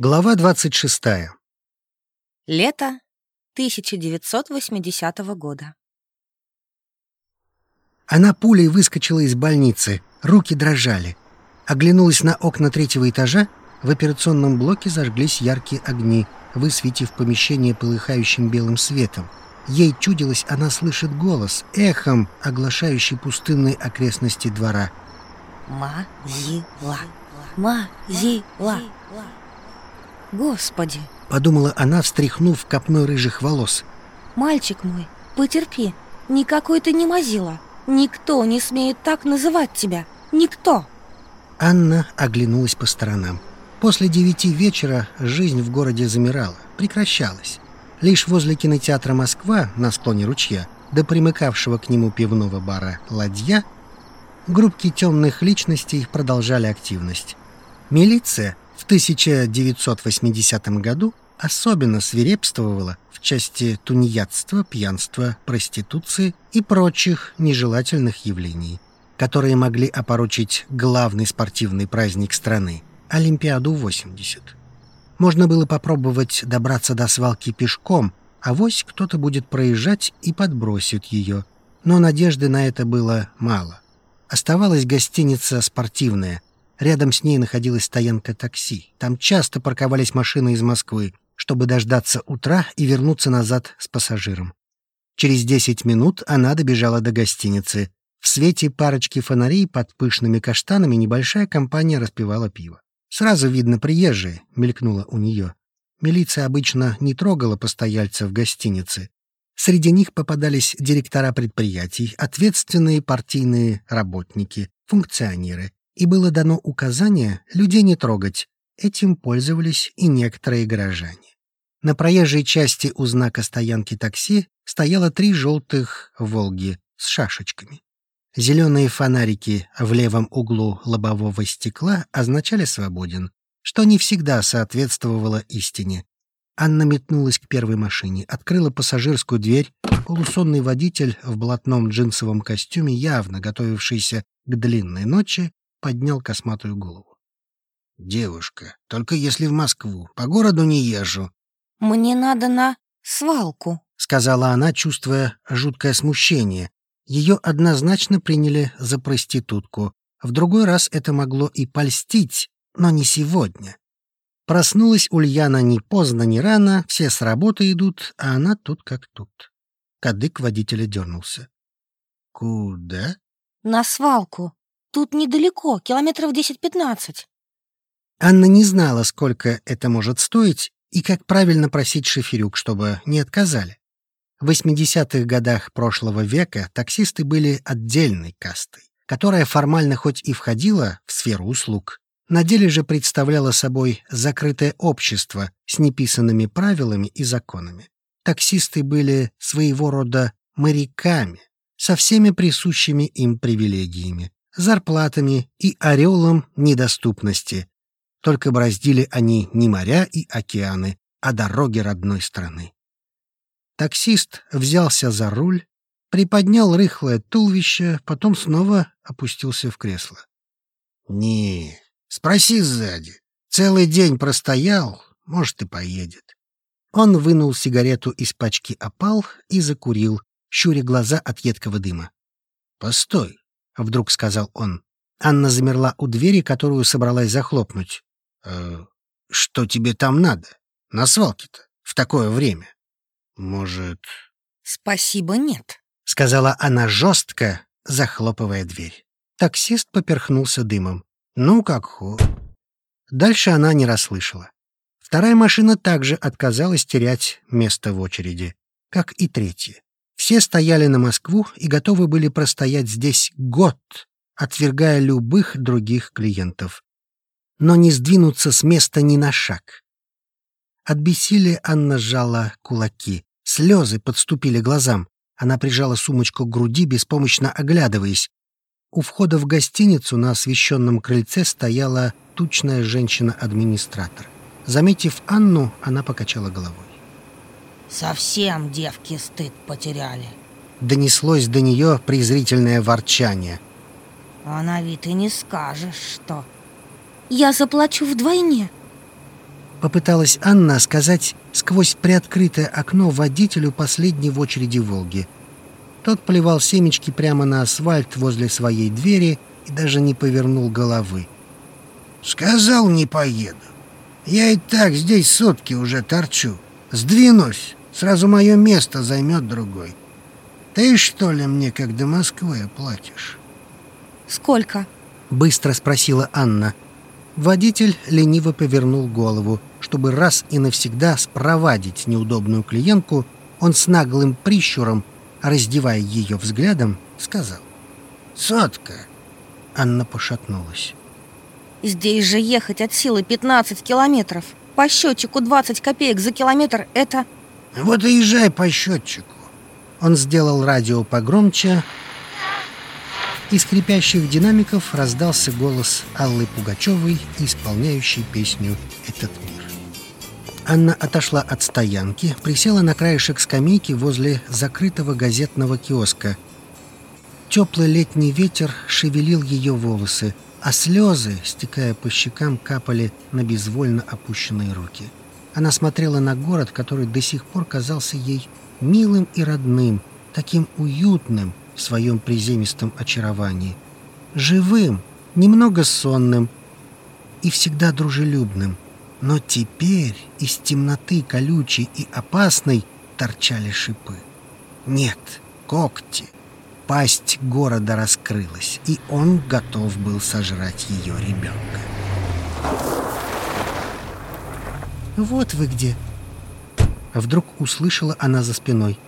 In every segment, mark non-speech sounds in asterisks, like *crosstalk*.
Глава 26. Лето 1980 года. Она пулей выскочила из больницы, руки дрожали. Оглянулась на окна третьего этажа, в операционном блоке зажглись яркие огни, высветив помещение полыхающим белым светом. Ей чудилось, она слышит голос, эхом, оглашающий пустынные окрестности двора. Ма-зи-ла. Ма-зи-ла. Господи, Подумала она, встряхнув копной рыжих волос. мальчик мой, потерпи. Никакой ты не мазила. Никто не смеет так называть тебя. Никто. Анна оглянулась по сторонам. После девяти вечера жизнь в городе замирала, прекращалась. Лишь возле кинотеатра «Москва» на склоне ручья, до примыкавшего к нему пивного бара «Ладья», группки темных личностей продолжали активность. Милиция в 1980 году особенно свирепствовала в части тунеядства, пьянства, проституции и прочих нежелательных явлений, которые могли опорочить главный спортивный праздник страны — Олимпиаду 80. Можно было попробовать добраться до свалки пешком, а вось кто-то будет проезжать и подбросит ее. Но надежды на это было мало. Оставалась гостиница «Спортивная». Рядом с ней находилась стоянка такси. Там часто парковались машины из Москвы, чтобы дождаться утра и вернуться назад с пассажиром. Через 10 минут она добежала до гостиницы. В свете парочки фонарей под пышными каштанами небольшая компания распивала пиво. «Сразу видно приезжие», — мелькнуло у нее. Милиция обычно не трогала постояльцев гостиницы. Среди них попадались директора предприятий, ответственные партийные работники, функционеры. И было дано указание людей не трогать. Этим пользовались и некоторые горожане. На проезжей части у знака стоянки такси стояло три желтых «Волги» с шашечками. Зеленые фонарики в левом углу лобового стекла означали «свободен», что не всегда соответствовало истине. Анна метнулась к первой машине, открыла пассажирскую дверь. Полусонный водитель в блатном джинсовом костюме, явно готовившийся к длинной ночи, поднял косматую голову. «Девушка, только если в Москву. По городу не езжу», Мне надо на свалку. — сказала она, чувствуя жуткое смущение. Ее однозначно приняли за проститутку. В другой раз это могло и польстить, но не сегодня. Проснулась Ульяна ни поздно, ни рано, все с работы идут, а она тут как тут. Кадык водителя дернулся. «Куда?» На свалку. Тут недалеко, километров 10-15. Анна не знала, сколько это может стоить и как правильно просить шоферюк, чтобы не отказали. В 80-х годах прошлого века таксисты были отдельной кастой, которая формально хоть и входила в сферу услуг, на деле же представляла собой закрытое общество с неписанными правилами и законами. Таксисты были своего рода моряками, со всеми присущими им привилегиями, зарплатами и орелом недоступности. Только бороздили они не моря и океаны, а дороги родной страны. Таксист взялся за руль, приподнял рыхлое туловище, потом снова опустился в кресло. «Не, спроси сзади. Целый день простоял, может, и поедет». Он вынул сигарету из пачки опал и закурил, щуря глаза от едкого дыма. «Постой», — вдруг сказал он. Анна замерла у двери, которую собралась захлопнуть. «Э, «Что тебе там надо? На свалке-то? В такое время?» «Может...» Спасибо, нет. — сказала она жестко, захлопывая дверь. Таксист поперхнулся дымом. «Ну, как хо...» Дальше она не расслышала. Вторая машина также отказалась терять место в очереди, как и третья. Все стояли на Москву и готовы были простоять здесь год, отвергая любых других клиентов. Но не сдвинуться с места ни на шаг. От бессилия Анна сжала кулаки. Слезы подступили глазам. Она прижала сумочку к груди, беспомощно оглядываясь. У входа в гостиницу на освещенном крыльце стояла тучная женщина-администратор. Заметив Анну, она покачала головой. Совсем девки стыд потеряли. Донеслось до нее презрительное ворчание. А на вид и не скажешь, что... Я заплачу вдвойне. Попыталась Анна сказать сквозь приоткрытое окно водителю последней в очереди «Волги». Тот плевал семечки прямо на асфальт возле своей двери и даже не повернул головы. «Сказал, не поеду. Я и так здесь сутки уже торчу. Сдвинусь, сразу мое место займет другой. Ты что ли мне, как до Москвы, оплатишь?» «Сколько?» — быстро спросила Анна. Водитель лениво повернул голову. Чтобы раз и навсегда спровадить неудобную клиентку, он с наглым прищуром, раздевая ее взглядом, сказал. «Сотка!» Анна пошатнулась. «Здесь же ехать от силы 15 километров. По счетчику 20 копеек за километр — это...» «Вот и езжай по счетчику». Он сделал радио погромче, из скрипящих динамиков раздался голос Аллы Пугачевой, исполняющей песню «Этот мир». Анна отошла от стоянки, присела на краешек скамейки возле закрытого газетного киоска. Теплый летний ветер шевелил ее волосы, а слезы, стекая по щекам, капали на безвольно опущенные руки. Она смотрела на город, который до сих пор казался ей милым и родным, таким уютным, в своем приземистом очаровании. Живым, немного сонным и всегда дружелюбным. Но теперь из темноты колючей и опасной торчали шипы. Нет, когти. Пасть города раскрылась, и он готов был сожрать ее ребенка. «Вот вы где!» Вдруг услышала она за спиной.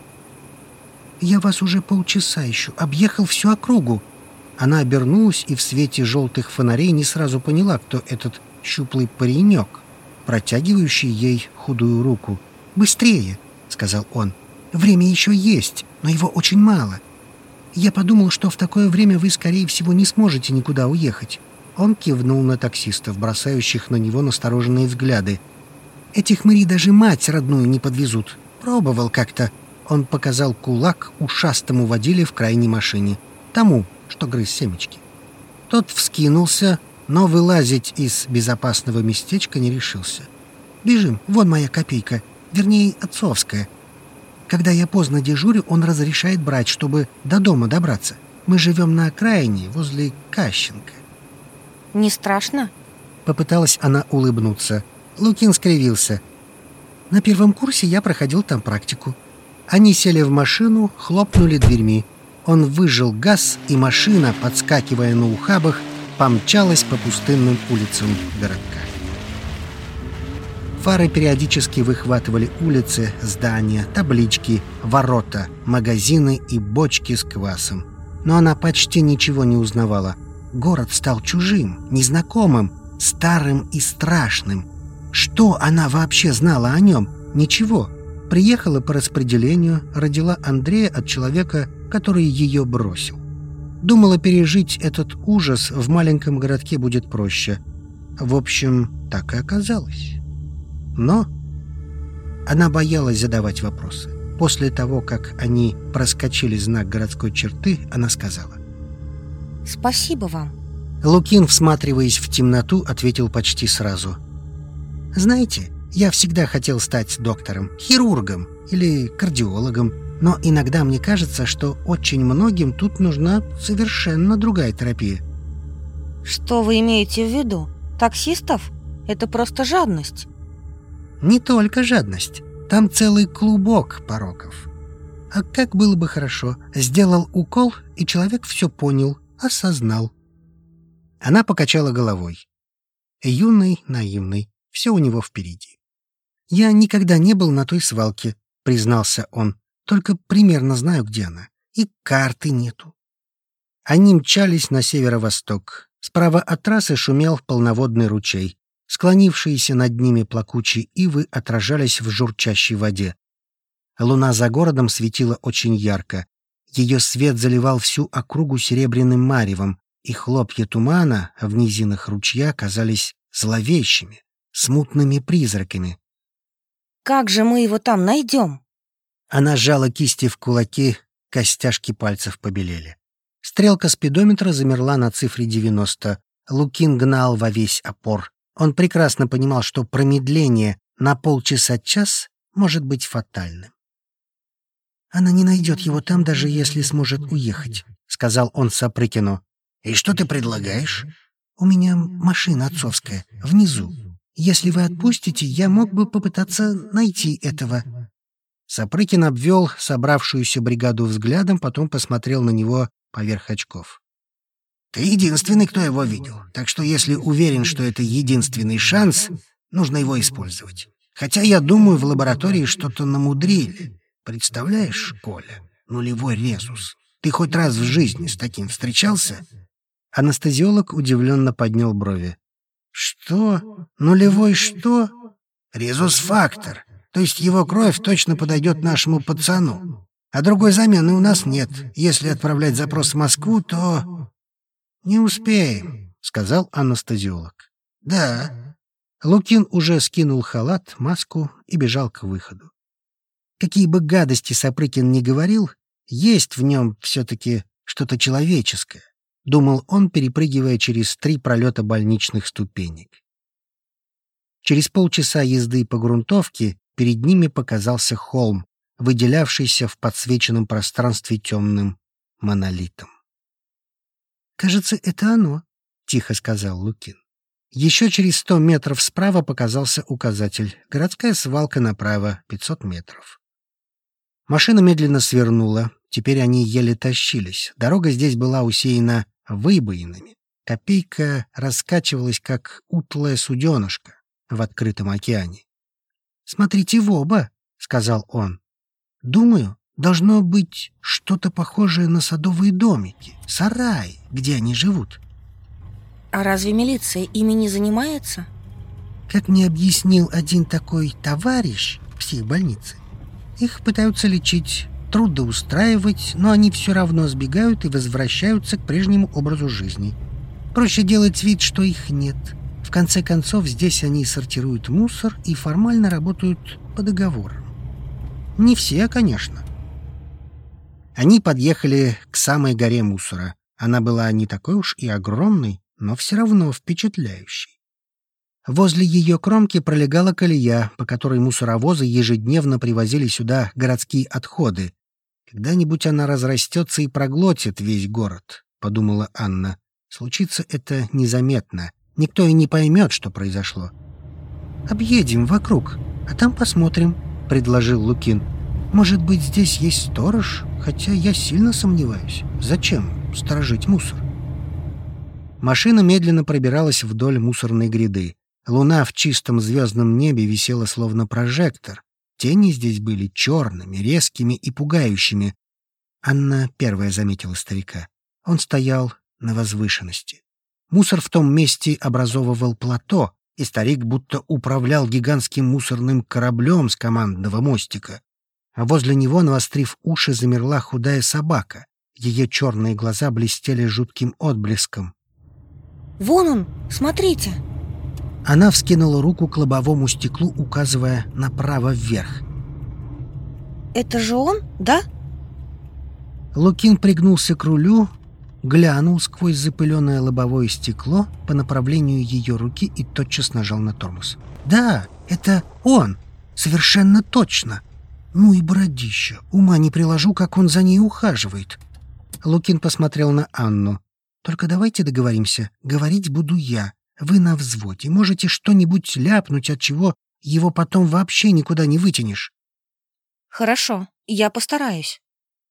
Я вас уже полчаса ищу, объехал всю округу». Она обернулась и в свете желтых фонарей не сразу поняла, кто этот щуплый паренек, протягивающий ей худую руку. «Быстрее!» — сказал он. «Время еще есть, но его очень мало. Я подумал, что в такое время вы, скорее всего, не сможете никуда уехать». Он кивнул на таксистов, бросающих на него настороженные взгляды. «Этих мыри даже мать родную не подвезут. Пробовал как-то. Он показал кулак ушастому водиле в крайней машине, тому, что грыз семечки. Тот вскинулся, но вылазить из безопасного местечка не решился. «Бежим, вон моя копейка, вернее, отцовская. Когда я поздно дежурю, он разрешает брать, чтобы до дома добраться. Мы живем на окраине, возле Кащенко». «Не страшно?» Попыталась она улыбнуться. Лукин скривился. «На первом курсе я проходил там практику. Они сели в машину, хлопнули дверьми. Он выжил газ, и машина, подскакивая на ухабах, помчалась по пустынным улицам городка. Фары периодически выхватывали улицы, здания, таблички, ворота, магазины и бочки с квасом. Но она почти ничего не узнавала. Город стал чужим, незнакомым, старым и страшным. Что она вообще знала о нем? Ничего. Приехала по распределению, родила Андрея от человека, который ее бросил. Думала, пережить этот ужас в маленьком городке будет проще. В общем, так и оказалось. Но она боялась задавать вопросы. После того, как они проскочили знак городской черты, она сказала. «Спасибо вам». Лукин, всматриваясь в темноту, ответил почти сразу. «Знаете, я всегда хотел стать доктором, хирургом или кардиологом, но иногда мне кажется, что очень многим тут нужна совершенно другая терапия. Что вы имеете в виду? Таксистов? Это просто жадность. Не только жадность. Там целый клубок пороков. А как было бы хорошо, сделал укол, и человек все понял, осознал. Она покачала головой. Юный, наивный, все у него впереди. «Я никогда не был на той свалке», — признался он. «Только примерно знаю, где она. И карты нету». Они мчались на северо-восток. Справа от трассы шумел полноводный ручей. Склонившиеся над ними плакучие ивы отражались в журчащей воде. Луна за городом светила очень ярко. Ее свет заливал всю округу серебряным маревом, и хлопья тумана в низинах ручья казались зловещими, смутными призраками, как же мы его там найдем? Она сжала кисти в кулаки, костяшки пальцев побелели. Стрелка спидометра замерла на цифре 90. Лукин гнал во весь опор. Он прекрасно понимал, что промедление на полчаса-час может быть фатальным. «Она не найдет его там, даже если сможет уехать», — сказал он Сапрыкину. «И что ты предлагаешь?» «У меня машина отцовская, внизу. Если вы отпустите, я мог бы попытаться найти этого». Сапрыкин обвел собравшуюся бригаду взглядом, потом посмотрел на него поверх очков. «Ты единственный, кто его видел, так что если уверен, что это единственный шанс, нужно его использовать. Хотя я думаю, в лаборатории что-то намудрили. Представляешь, Коля, нулевой резус. Ты хоть раз в жизни с таким встречался?» Анестезиолог удивленно поднял брови. «Что? Нулевой что?» «Резус-фактор. То есть его кровь точно подойдет нашему пацану. А другой замены у нас нет. Если отправлять запрос в Москву, то...» «Не успеем», — сказал анестезиолог. «Да». Лукин уже скинул халат, маску и бежал к выходу. Какие бы гадости Сапрыкин ни говорил, есть в нем все-таки что-то человеческое, думал он, перепрыгивая через три пролета больничных ступенек. Через полчаса езды по грунтовке перед ними показался холм, выделявшийся в подсвеченном пространстве темным монолитом. «Кажется, это оно», — тихо сказал Лукин. Еще через сто метров справа показался указатель. Городская свалка направо, пятьсот метров. Машина медленно свернула. Теперь они еле тащились. Дорога здесь была усеяна выбоинами. Копейка раскачивалась, как утлая суденышко в открытом океане. «Смотрите в оба», — сказал он. «Думаю, должно быть что-то похожее на садовые домики, сарай, где они живут». А разве милиция ими не занимается? Как мне объяснил один такой товарищ в психбольнице, их пытаются лечить, трудоустраивать, но они все равно сбегают и возвращаются к прежнему образу жизни. Проще делать вид, что их нет. В конце концов, здесь они сортируют мусор и формально работают по договору. Не все, конечно. Они подъехали к самой горе мусора. Она была не такой уж и огромной, но все равно впечатляющей. Возле ее кромки пролегала колея, по которой мусоровозы ежедневно привозили сюда городские отходы. «Когда-нибудь она разрастется и проглотит весь город», — подумала Анна. «Случится это незаметно. Никто и не поймет, что произошло». «Объедем вокруг, а там посмотрим», — предложил Лукин. «Может быть, здесь есть сторож? Хотя я сильно сомневаюсь. Зачем сторожить мусор?» Машина медленно пробиралась вдоль мусорной гряды. Луна в чистом звездном небе висела словно прожектор. Тени здесь были черными, резкими и пугающими. Анна первая заметила старика. Он стоял на возвышенности. Мусор в том месте образовывал плато, и старик будто управлял гигантским мусорным кораблем с командного мостика. А возле него, навострив уши, замерла худая собака. Ее черные глаза блестели жутким отблеском. «Вон он, смотрите!» Она вскинула руку к лобовому стеклу, указывая направо вверх. «Это же он, да?» Лукин пригнулся к рулю, глянул сквозь запыленное лобовое стекло по направлению ее руки и тотчас нажал на тормоз. «Да, это он! Совершенно точно! Ну и бородища! Ума не приложу, как он за ней ухаживает!» Лукин посмотрел на Анну. «Только давайте договоримся. Говорить буду я. Вы на взводе, можете что-нибудь ляпнуть, от чего его потом вообще никуда не вытянешь. Хорошо, я постараюсь.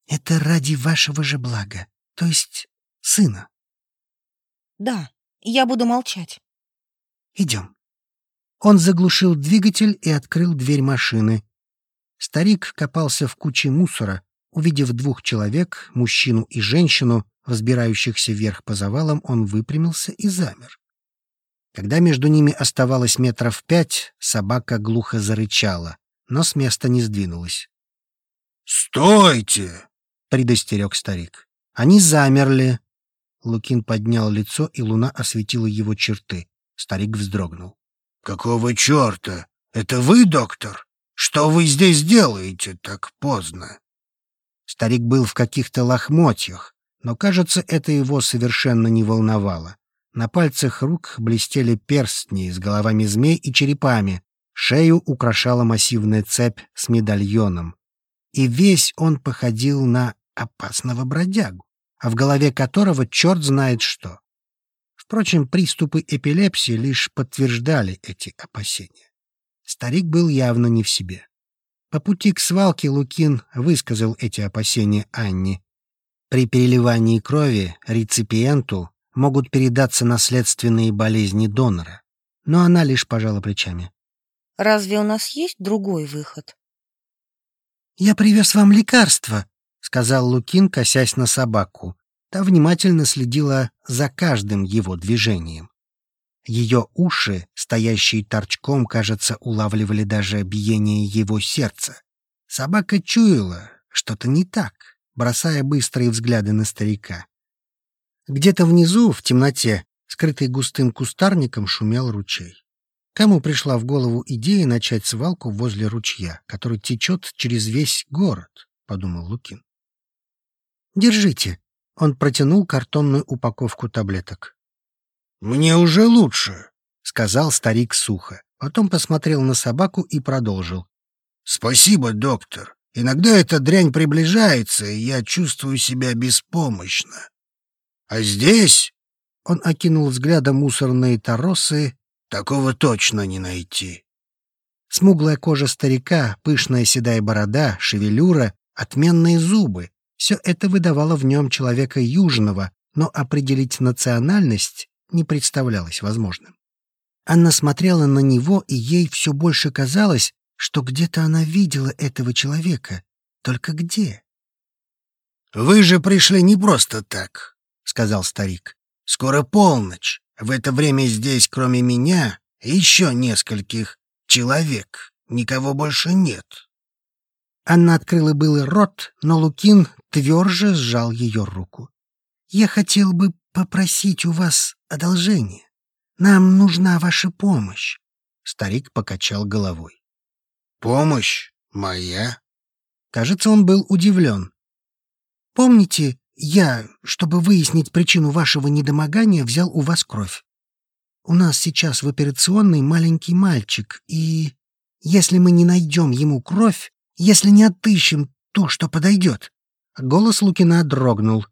Это ради вашего же блага, то есть сына. Да, я буду молчать. Идем. Он заглушил двигатель и открыл дверь машины. Старик копался в куче мусора. Увидев двух человек, мужчину и женщину, взбирающихся вверх по завалам, он выпрямился и замер. Когда между ними оставалось метров пять, собака глухо зарычала, но с места не сдвинулась. «Стойте!» — предостерег старик. Они замерли. Лукин поднял лицо, и луна осветила его черты. Старик вздрогнул. «Какого черта? Это вы, доктор? Что вы здесь делаете так поздно?» Старик был в каких-то лохмотьях, но, кажется, это его совершенно не волновало. На пальцах рук блестели перстни с головами змей и черепами. Шею украшала массивная цепь с медальоном. И весь он походил на опасного бродягу, а в голове которого черт знает что. Впрочем, приступы эпилепсии лишь подтверждали эти опасения. Старик был явно не в себе. По пути к свалке Лукин высказал эти опасения Анне. При переливании крови реципиенту могут передаться наследственные болезни донора, но она лишь пожала плечами. Разве у нас есть другой выход? «Я привез вам лекарство», — сказал Лукин, косясь на собаку. Та внимательно следила за каждым его движением. Ее уши, стоящие торчком, кажется, улавливали даже биение его сердца. Собака чуяла что-то не так, бросая быстрые взгляды на старика. Где-то внизу, в темноте, скрытый густым кустарником, шумел ручей. Кому пришла в голову идея начать свалку возле ручья, который течет через весь город, — подумал Лукин. «Держите». Он протянул картонную упаковку таблеток. «Мне уже лучше», — сказал старик сухо. Потом посмотрел на собаку и продолжил. «Спасибо, доктор. Иногда эта дрянь приближается, и я чувствую себя беспомощно. А здесь...» Он окинул взглядом мусорные торосы. «Такого точно не найти». Смуглая кожа старика, пышная седая борода, шевелюра, отменные зубы — все это выдавало в нем человека южного, но определить национальность не представлялось возможным. Анна смотрела на него, и ей все больше казалось, что где-то она видела этого человека. Только где? «Вы же пришли не просто так», — сказал старик. «Скоро полночь. В это время здесь, кроме меня, еще нескольких человек. Никого больше нет». Анна открыла было рот, но Лукин тверже сжал ее руку. «Я хотел бы попросить у вас одолжение. Нам нужна ваша помощь». Старик покачал головой. «Помощь моя?» Кажется, он был удивлен. «Помните, я, чтобы выяснить причину вашего недомогания, взял у вас кровь. У нас сейчас в операционной маленький мальчик, и если мы не найдем ему кровь, если не отыщем то, что подойдет...» Голос Лукина дрогнул.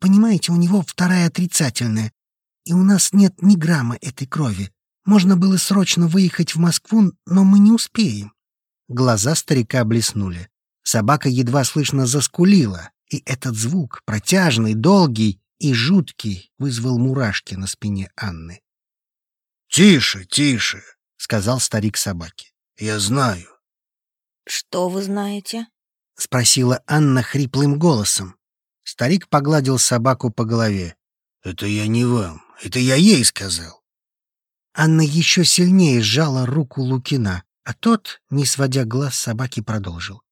«Понимаете, у него вторая отрицательная, и у нас нет ни грамма этой крови. Можно было срочно выехать в Москву, но мы не успеем». Глаза старика блеснули. Собака едва слышно заскулила, и этот звук, протяжный, долгий и жуткий, вызвал мурашки на спине Анны. «Тише, тише», — сказал старик собаке. «Я знаю». «Что вы знаете?» — спросила Анна хриплым голосом. Старик погладил собаку по голове. «Это я не вам, это я ей сказал». Анна еще сильнее сжала руку Лукина, а тот, не сводя глаз собаки, продолжил.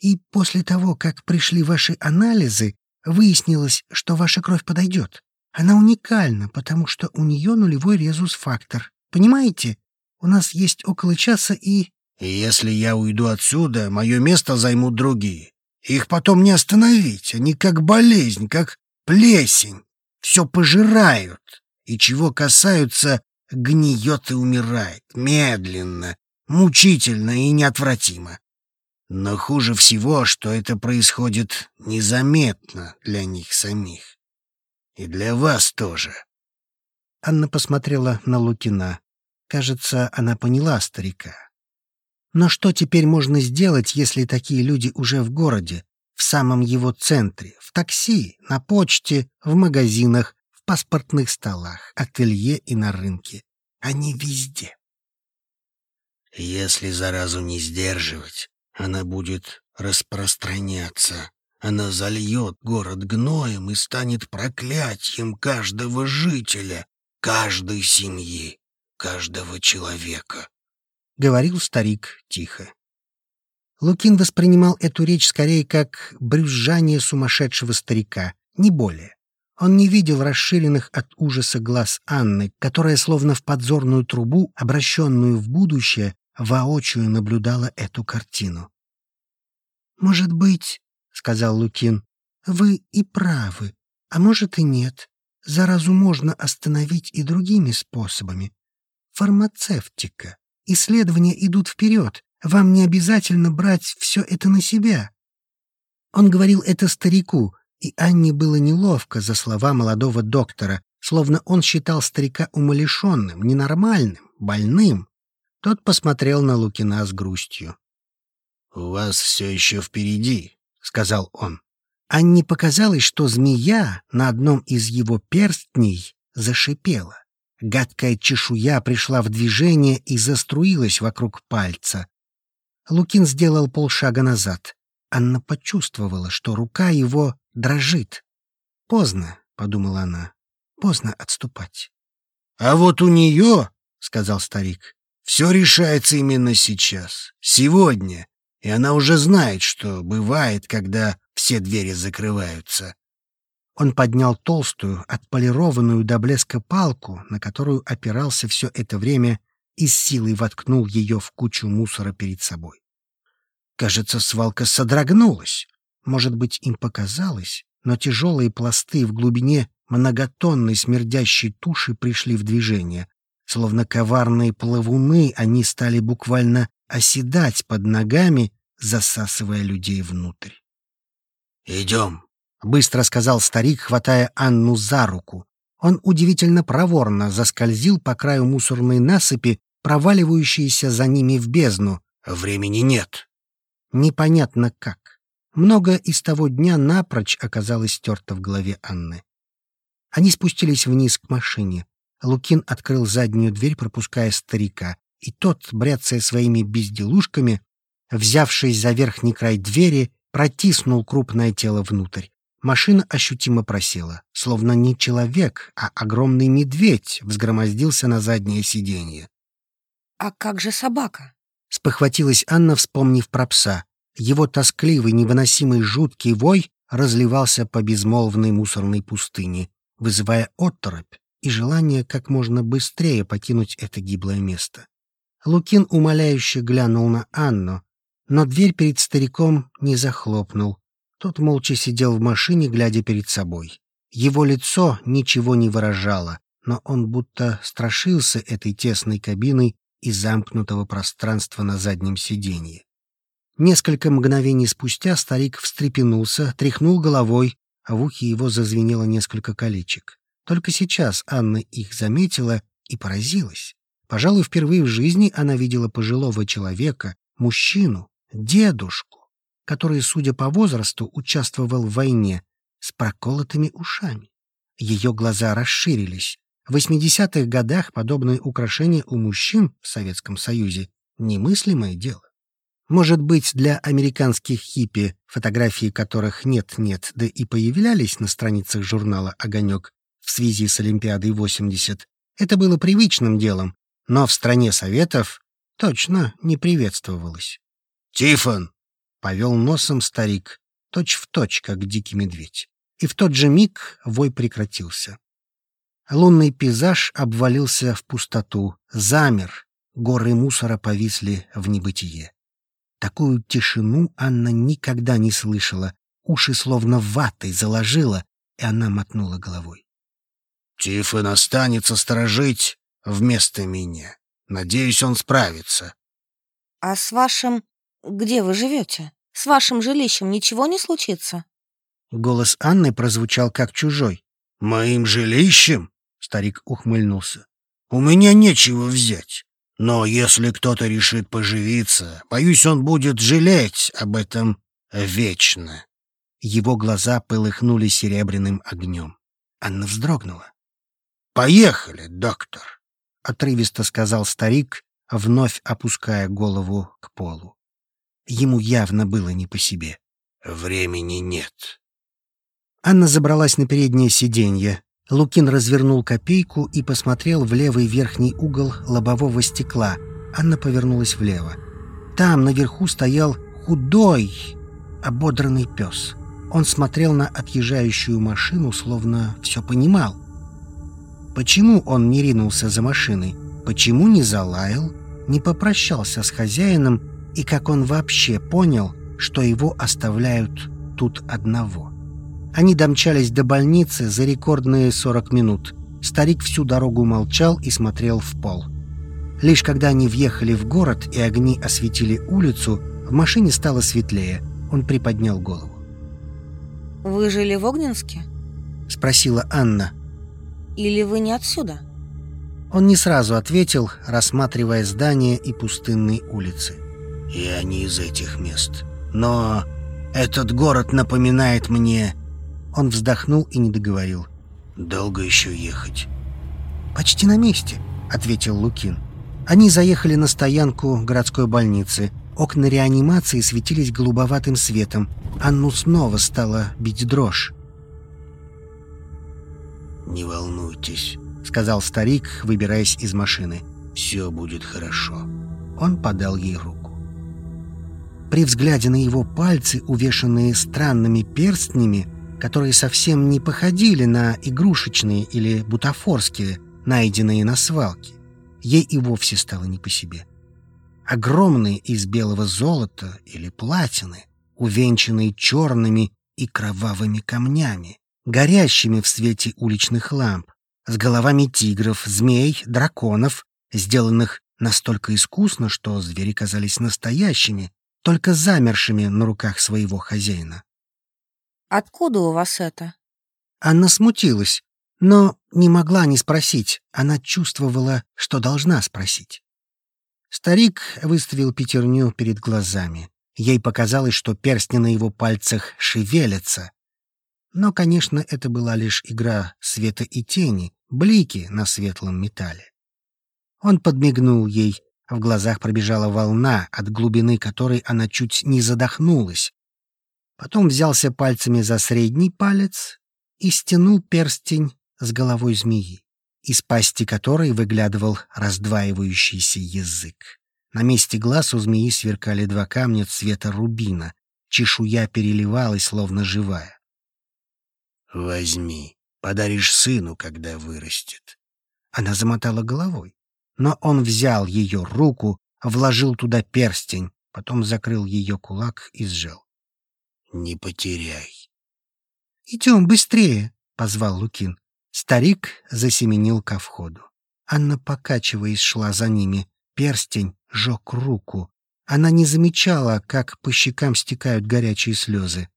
«И после того, как пришли ваши анализы, выяснилось, что ваша кровь подойдет. Она уникальна, потому что у нее нулевой резус-фактор. Понимаете? У нас есть около часа и...» «И если я уйду отсюда, мое место займут другие. Их потом не остановить. Они как болезнь, как плесень. Все пожирают. И чего касаются, гниет и умирает. Медленно, мучительно и неотвратимо. Но хуже всего, что это происходит незаметно для них самих. И для вас тоже. Анна посмотрела на Лукина. Кажется, она поняла старика. Но что теперь можно сделать, если такие люди уже в городе, в самом его центре, в такси, на почте, в магазинах, в паспортных столах, ателье и на рынке? Они везде. Если заразу не сдерживать, она будет распространяться. Она зальет город гноем и станет проклятием каждого жителя, каждой семьи, каждого человека. — говорил старик тихо. Лукин воспринимал эту речь скорее как брюзжание сумасшедшего старика, не более. Он не видел расширенных от ужаса глаз Анны, которая словно в подзорную трубу, обращенную в будущее, воочию наблюдала эту картину. «Может быть, — сказал Лукин, — вы и правы, а может и нет. Заразу можно остановить и другими способами. Фармацевтика. Исследования идут вперед. Вам не обязательно брать все это на себя. Он говорил это старику, и Анне было неловко за слова молодого доктора, словно он считал старика умалишенным, ненормальным, больным. Тот посмотрел на Лукина с грустью. «У вас все еще впереди», — сказал он. Анне показалось, что змея на одном из его перстней зашипела. Гадкая чешуя пришла в движение и заструилась вокруг пальца. Лукин сделал полшага назад. Анна почувствовала, что рука его дрожит. «Поздно», — подумала она, — «поздно отступать». «А вот у нее, — сказал старик, — все решается именно сейчас, сегодня, и она уже знает, что бывает, когда все двери закрываются». Он поднял толстую, отполированную до блеска палку, на которую опирался все это время, и с силой воткнул ее в кучу мусора перед собой. Кажется, свалка содрогнулась. Может быть, им показалось, но тяжелые пласты в глубине многотонной смердящей туши пришли в движение. Словно коварные плавуны, они стали буквально оседать под ногами, засасывая людей внутрь. «Идем», — быстро сказал старик, хватая Анну за руку. Он удивительно проворно заскользил по краю мусорной насыпи, проваливающейся за ними в бездну. «Времени нет». Непонятно как. Многое из того дня напрочь оказалось стерто в голове Анны. Они спустились вниз к машине. Лукин открыл заднюю дверь, пропуская старика, и тот, бряцая своими безделушками, взявшись за верхний край двери, протиснул крупное тело внутрь. Машина ощутимо просела, словно не человек, а огромный медведь взгромоздился на заднее сиденье. «А как же собака?» — спохватилась Анна, вспомнив про пса. Его тоскливый, невыносимый, жуткий вой разливался по безмолвной мусорной пустыне, вызывая отторопь и желание как можно быстрее покинуть это гиблое место. Лукин умоляюще глянул на Анну, но дверь перед стариком не захлопнул. Тот молча сидел в машине, глядя перед собой. Его лицо ничего не выражало, но он будто страшился этой тесной кабиной и замкнутого пространства на заднем сиденье. Несколько мгновений спустя старик встрепенулся, тряхнул головой, а в ухе его зазвенело несколько колечек. Только сейчас Анна их заметила и поразилась. Пожалуй, впервые в жизни она видела пожилого человека, мужчину, дедушку, который, судя по возрасту, участвовал в войне, с проколотыми ушами. Ее глаза расширились. В 80-х годах подобные украшения у мужчин в Советском Союзе — немыслимое дело. Может быть, для американских хиппи, фотографии которых нет-нет, да и появлялись на страницах журнала «Огонек» в связи с Олимпиадой 80, это было привычным делом, но в стране Советов точно не приветствовалось. «Тифон!» — повел носом старик, точь-в-точь, точь, как дикий медведь. И в тот же миг вой прекратился. Лунный пейзаж обвалился в пустоту, замер, горы мусора повисли в небытие. Такую тишину Анна никогда не слышала, уши словно ватой заложила, и она мотнула головой. «Тифон останется сторожить вместо меня. Надеюсь, он справится». «А с вашим... Где вы живете? С вашим жилищем ничего не случится?» Голос Анны прозвучал как чужой. «Моим жилищем?» — старик ухмыльнулся. «У меня нечего взять. Но если кто-то решит поживиться, боюсь, он будет жалеть об этом вечно». Его глаза полыхнули серебряным огнем. Анна вздрогнула. «Поехали, доктор», — отрывисто сказал старик, вновь опуская голову к полу. Ему явно было не по себе. «Времени нет». Анна забралась на переднее сиденье, Лукин развернул копейку и посмотрел в левый верхний угол лобового стекла. Анна повернулась влево. Там наверху стоял худой, ободранный пес. Он смотрел на отъезжающую машину, словно все понимал. Почему он не ринулся за машиной? Почему не залаял? Не попрощался с хозяином? И как он вообще понял, что его оставляют тут одного? Они домчались до больницы за рекордные 40 минут. Старик всю дорогу молчал и смотрел в пол. Лишь когда они въехали в город и огни осветили улицу, в машине стало светлее. Он приподнял голову. Вы жили в Огненске? Спросила Анна. Или вы не отсюда? Он не сразу ответил, рассматривая здания и пустынные улицы. «Я не из этих мест. Но этот город напоминает мне...» Он вздохнул и не договорил. «Долго еще ехать?» «Почти на месте», — ответил Лукин. Они заехали на стоянку городской больницы. Окна реанимации светились голубоватым светом. Анну снова стала бить дрожь. «Не волнуйтесь», — сказал старик, выбираясь из машины. «Все будет хорошо». Он подал ей руку. При взгляде на его пальцы, увешанные странными перстнями, которые совсем не походили на игрушечные или бутафорские, найденные на свалке, ей и вовсе стало не по себе. Огромные из белого золота или платины, увенчанные черными и кровавыми камнями, горящими в свете уличных ламп, с головами тигров, змей, драконов, сделанных настолько искусно, что звери казались настоящими, только замершими на руках своего хозяина. Откуда у вас это? Анна смутилась, но не могла не спросить. Она чувствовала, что должна спросить. Старик выставил пятерню перед глазами. Ей показалось, что перстни на его пальцах шевелятся. Но, конечно, это была лишь игра света и тени, блики на светлом металле. Он подмигнул ей, в глазах пробежала волна, от глубины которой она чуть не задохнулась. Потом взялся пальцами за средний палец и стянул перстень с головой змеи, из пасти которой выглядывал раздваивающийся язык. На месте глаз у змеи сверкали два камня цвета рубина. Чешуя переливалась, словно живая. «Возьми, подаришь сыну, когда вырастет». Она замотала головой. Но он взял ее руку, вложил туда перстень, потом закрыл ее кулак и сжал. «Не потеряй». «Идем быстрее», — позвал Лукин. Старик засеменил ко входу. Анна, покачиваясь, шла за ними. Перстень жег руку. Она не замечала, как по щекам стекают горячие слезы.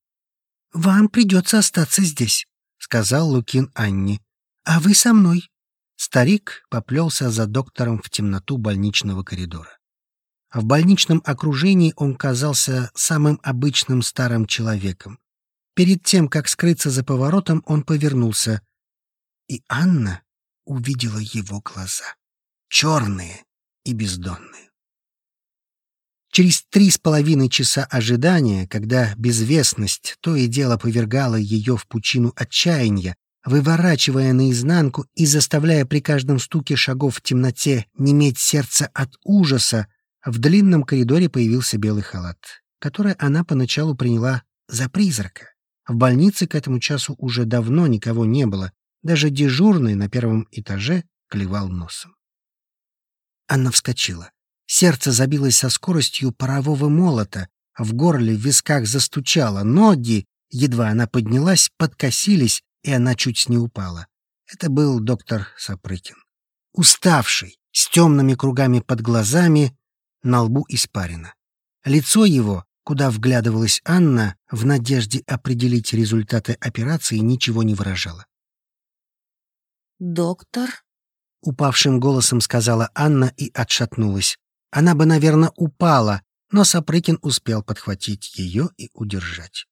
«Вам придется остаться здесь», — сказал Лукин Анне. «А вы со мной». Старик поплелся за доктором в темноту больничного коридора. В больничном окружении он казался самым обычным старым человеком. Перед тем, как скрыться за поворотом, он повернулся и Анна увидела его глаза, черные и бездонные. Через три с половиной часа ожидания, когда безвестность то и дело повергала ее в пучину отчаяния, выворачивая наизнанку и заставляя при каждом стуке шагов в темноте неметь сердце от ужаса, в длинном коридоре появился белый халат, который она поначалу приняла за призрака. В больнице к этому часу уже давно никого не было, даже дежурный на первом этаже клевал носом. Анна вскочила. Сердце забилось со скоростью парового молота, в горле в висках застучало, ноги, едва она поднялась, подкосились, и она чуть не упала. Это был доктор Сапрыкин. Уставший, с темными кругами под глазами, на лбу испарина. Лицо его, куда вглядывалась Анна, в надежде определить результаты операции, ничего не выражало. «Доктор?» — упавшим голосом сказала Анна и отшатнулась. Она бы, наверное, упала, но Сапрыкин успел подхватить ее и удержать.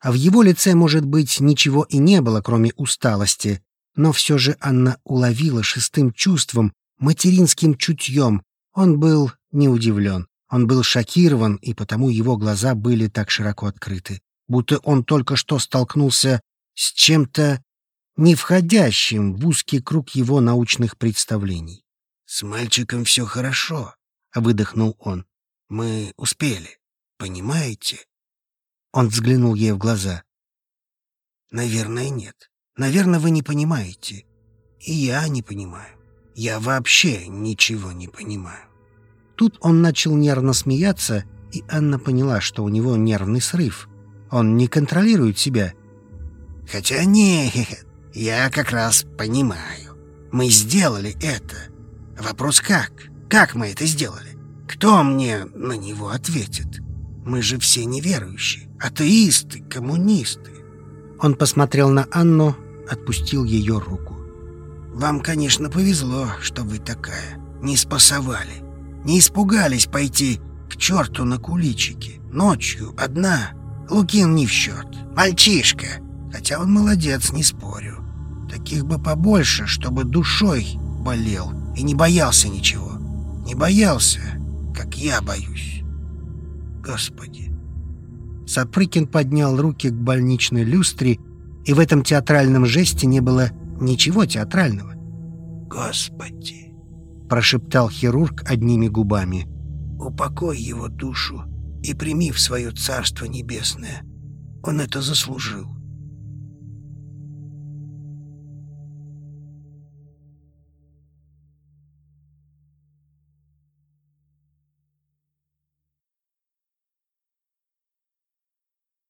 А в его лице, может быть, ничего и не было, кроме усталости, но все же Анна уловила шестым чувством, материнским чутьем. Он был не удивлен, он был шокирован, и потому его глаза были так широко открыты, будто он только что столкнулся с чем-то не входящим в узкий круг его научных представлений. «С мальчиком все хорошо», — выдохнул он. «Мы успели, понимаете?» Он взглянул ей в глаза. «Наверное, нет. Наверное, вы не понимаете. И я не понимаю. Я вообще ничего не понимаю». Тут он начал нервно смеяться, и Анна поняла, что у него нервный срыв. Он не контролирует себя — Хотя нет, *laughs* я как раз понимаю. Мы сделали это. Вопрос как? Как мы это сделали? Кто мне на него ответит? Мы же все неверующие, атеисты, коммунисты. Он посмотрел на Анну, отпустил ее руку. Вам, конечно, повезло, что вы такая. Не спасовали. Не испугались пойти к черту на куличики. Ночью, одна. Лукин не в счет. Мальчишка. Хотя он молодец, не спорю. Таких бы побольше, чтобы душой болел и не боялся ничего. Не боялся, как я боюсь. Господи. Сапрыкин поднял руки к больничной люстре, и в этом театральном жесте не было ничего театрального. Господи. Прошептал хирург одними губами. Упокой его душу и прими в свое царство небесное. Он это заслужил.